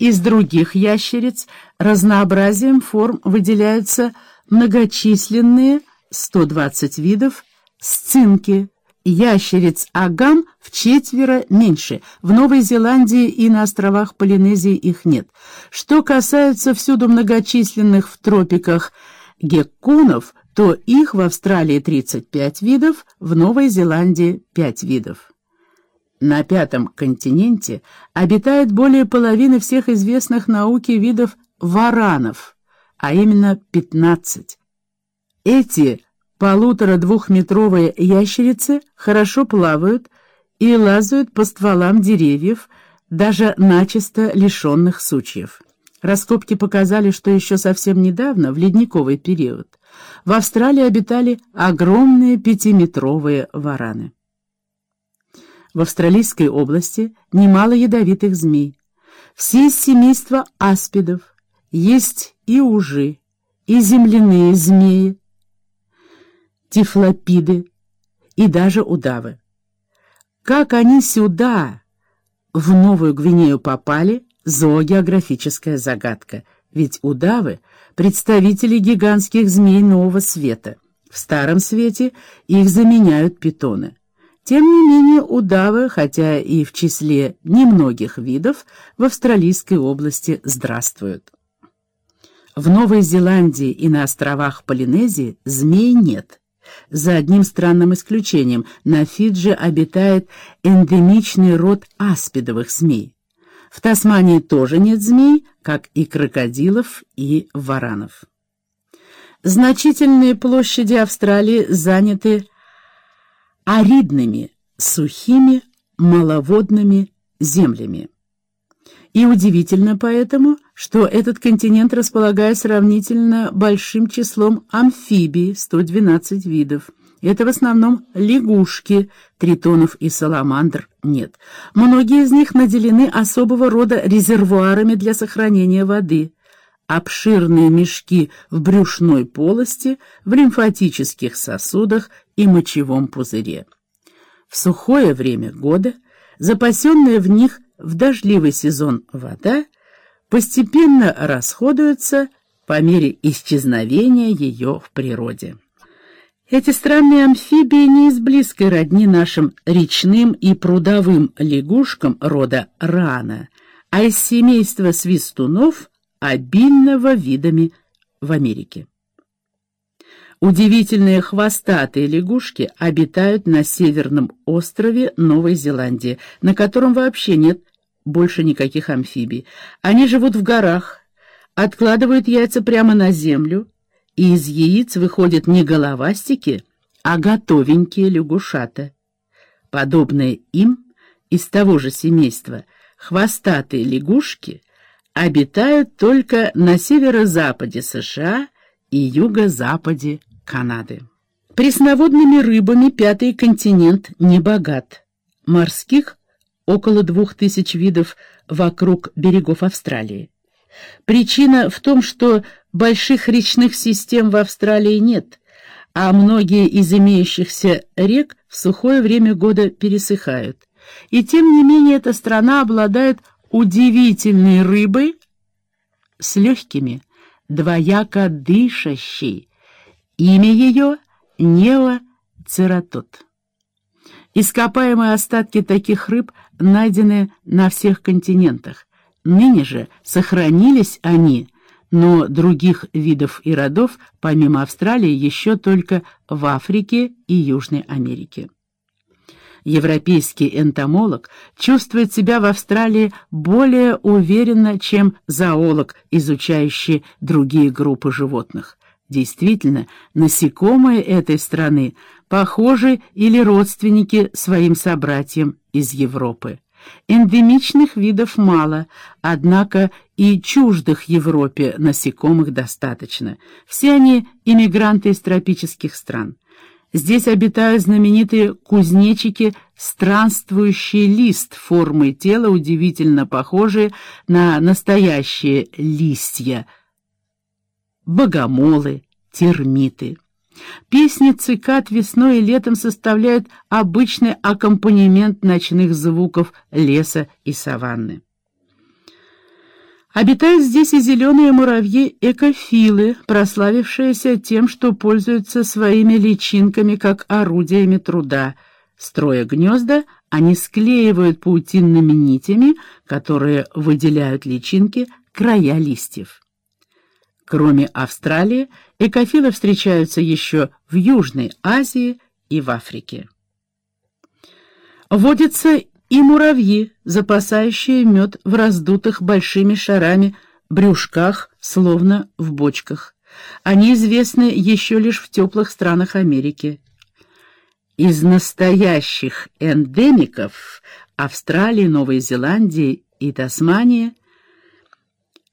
Из других ящериц разнообразием форм выделяются многочисленные, 120 видов, сцинки, ящериц агам в четверо меньше. В Новой Зеландии и на островах Полинезии их нет. Что касается всюду многочисленных в тропиках гекконов, то их в Австралии 35 видов, в Новой Зеландии 5 видов. На пятом континенте обитает более половины всех известных науке видов варанов, а именно 15. Эти полутора-двухметровые ящерицы хорошо плавают и лазают по стволам деревьев, даже начисто лишенных сучьев. Раскопки показали, что еще совсем недавно, в ледниковый период, в Австралии обитали огромные пятиметровые вараны. В австралийской области немало ядовитых змей. Все из семейства аспидов, есть и ужи, и земляные змеи, тифлопиды и даже удавы. Как они сюда, в Новую Гвинею, попали, зоогеографическая загадка, ведь удавы — представители гигантских змей нового света. В старом свете их заменяют питоны. Тем не менее, удавы, хотя и в числе немногих видов, в австралийской области здравствуют. В Новой Зеландии и на островах Полинезии змей нет. За одним странным исключением, на Фиджи обитает эндемичный род аспидовых змей. В Тасмании тоже нет змей, как и крокодилов и варанов. Значительные площади Австралии заняты аридными, сухими, маловодными землями. И удивительно поэтому, что этот континент располагает сравнительно большим числом амфибий, 112 видов. Это в основном лягушки, тритонов и саламандр нет. Многие из них наделены особого рода резервуарами для сохранения воды. Обширные мешки в брюшной полости, в лимфатических сосудах и мочевом пузыре. В сухое время года запасенная в них в дождливый сезон вода постепенно расходуется по мере исчезновения ее в природе. Эти странные амфибии не из близкой родни нашим речным и прудовым лягушкам рода рана, а из семейства свистунов, обильного видами в Америке. Удивительные хвостатые лягушки обитают на северном острове Новой Зеландии, на котором вообще нет больше никаких амфибий. Они живут в горах, откладывают яйца прямо на землю, и из яиц выходят не головастики, а готовенькие лягушата. Подобные им, из того же семейства, хвостатые лягушки обитают только на северо-западе США и юго-западе Канады. Пресноводными рыбами пятый континент не богат. Морских около двух тысяч видов вокруг берегов Австралии. Причина в том, что больших речных систем в Австралии нет, а многие из имеющихся рек в сухое время года пересыхают. И тем не менее эта страна обладает удивительной рыбой с легкими, двояко дышащей. Имя ее — неоцератот. Ископаемые остатки таких рыб найдены на всех континентах. Ныне же сохранились они, но других видов и родов, помимо Австралии, еще только в Африке и Южной Америке. Европейский энтомолог чувствует себя в Австралии более уверенно, чем зоолог, изучающий другие группы животных. Действительно, насекомые этой страны похожи или родственники своим собратьям из Европы. Эндемичных видов мало, однако и чуждых Европе насекомых достаточно. Все они иммигранты из тропических стран. Здесь обитают знаменитые кузнечики, странствующий лист формы тела, удивительно похожие на настоящие листья, богомолы, термиты. Песни цикад весной и летом составляют обычный аккомпанемент ночных звуков леса и саванны. Обитают здесь и зеленые муравьи-экофилы, прославившиеся тем, что пользуются своими личинками как орудиями труда. Строя гнезда, они склеивают паутинными нитями, которые выделяют личинки, края листьев. Кроме Австралии, экофилы встречаются еще в Южной Азии и в Африке. Водятся и муравьи, запасающие мед в раздутых большими шарами брюшках, словно в бочках. Они известны еще лишь в теплых странах Америки. Из настоящих эндемиков Австралии, Новой Зеландии и Тасмании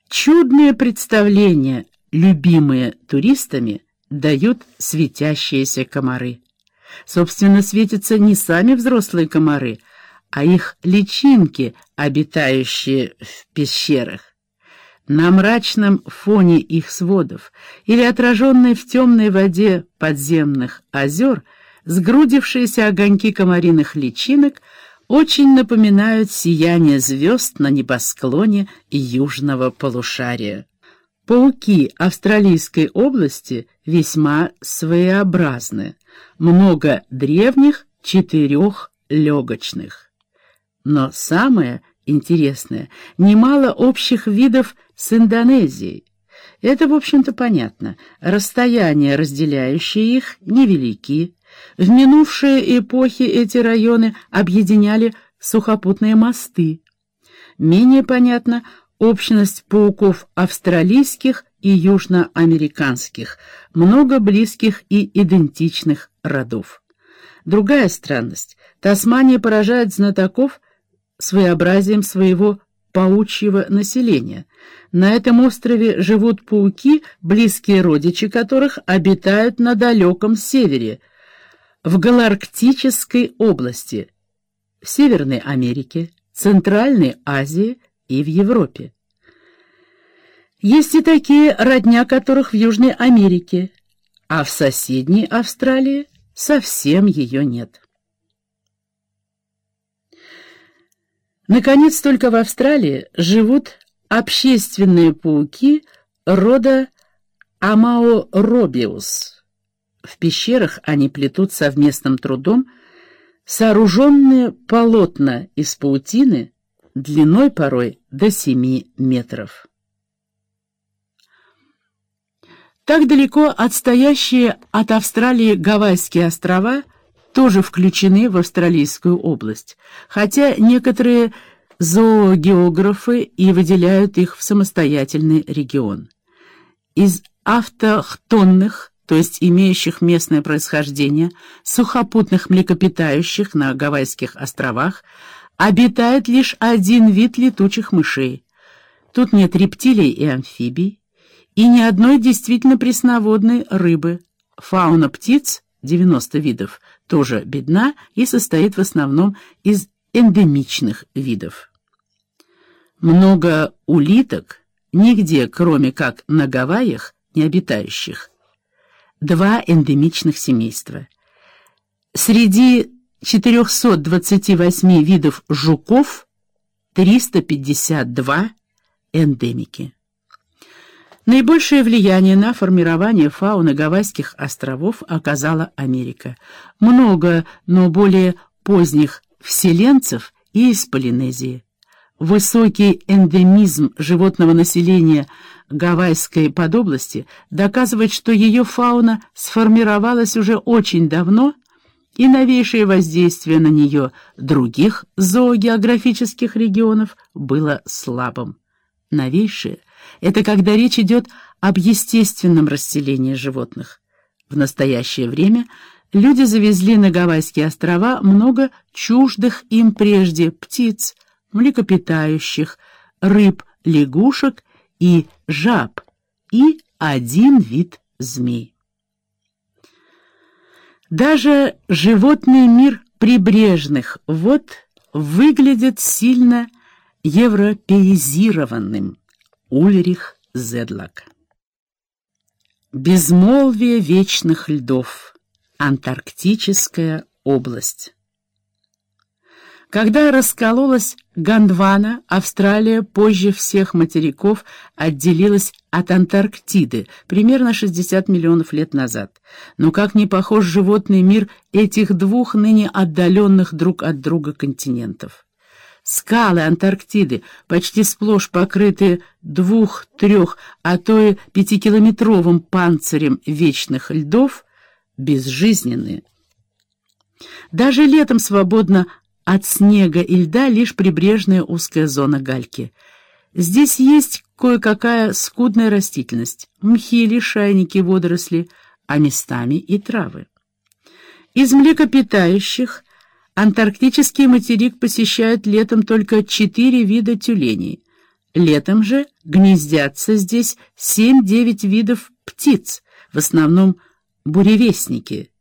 чудное представление, любимые туристами, дают светящиеся комары. Собственно, светятся не сами взрослые комары, а их личинки, обитающие в пещерах. На мрачном фоне их сводов или отраженной в темной воде подземных озер сгрудившиеся огоньки комариных личинок очень напоминают сияние звезд на небосклоне южного полушария. Пауки австралийской области весьма своеобразны, много древних четырех легочных. Но самое интересное, немало общих видов с Индонезией. Это, в общем-то, понятно. Расстояния, разделяющие их, невелики. В минувшие эпохи эти районы объединяли сухопутные мосты. Менее понятно общность пауков австралийских и южноамериканских, много близких и идентичных родов. Другая странность. Тасмания поражает знатоков своеобразием своего паучьего населения. На этом острове живут пауки, близкие родичи которых обитают на далеком севере, в Галарктической области, в Северной Америке, Центральной Азии и в Европе. Есть и такие, родня которых в Южной Америке, а в соседней Австралии совсем ее нет. Наконец, только в Австралии живут общественные пауки рода Амаоробиус. В пещерах они плетут совместным трудом сооруженные полотна из паутины длиной порой до 7 метров. Так далеко отстоящие от Австралии Гавайские острова – тоже включены в Австралийскую область, хотя некоторые зоогеографы и выделяют их в самостоятельный регион. Из автохтонных, то есть имеющих местное происхождение, сухопутных млекопитающих на Гавайских островах, обитает лишь один вид летучих мышей. Тут нет рептилий и амфибий, и ни одной действительно пресноводной рыбы. Фауна птиц, 90 видов, тоже бедна и состоит в основном из эндемичных видов. Много улиток, нигде, кроме как на Гавайях, не обитающих. Два эндемичных семейства. Среди 428 видов жуков 352 эндемики. Наибольшее влияние на формирование фауны Гавайских островов оказала Америка. Много, но более поздних вселенцев и из Полинезии. Высокий эндемизм животного населения Гавайской подобласти доказывает, что ее фауна сформировалась уже очень давно, и новейшее воздействие на нее других зоогеографических регионов было слабым. Новейшее это когда речь идет об естественном расселении животных. В настоящее время люди завезли на Гавайские острова много чуждых им прежде птиц, млекопитающих, рыб, лягушек и жаб, и один вид змей. Даже животный мир прибрежных вод выглядит сильно европеизированным. Ульрих Зедлак. Безмолвие вечных льдов. Антарктическая область. Когда раскололась Гондвана, Австралия, позже всех материков отделилась от Антарктиды примерно 60 миллионов лет назад. Но как не похож животный мир этих двух ныне отдаленных друг от друга континентов. Скалы Антарктиды, почти сплошь покрытые двух-трех, а то и пятикилометровым панцирем вечных льдов, безжизненные. Даже летом свободно от снега и льда лишь прибрежная узкая зона гальки. Здесь есть кое-какая скудная растительность, мхи, лишайники, водоросли, а местами и травы. Из млекопитающих антарктический материк посещают летом только четыре вида тюленей. Летом же гнездятся здесь семь-девять видов птиц, в основном буревестники –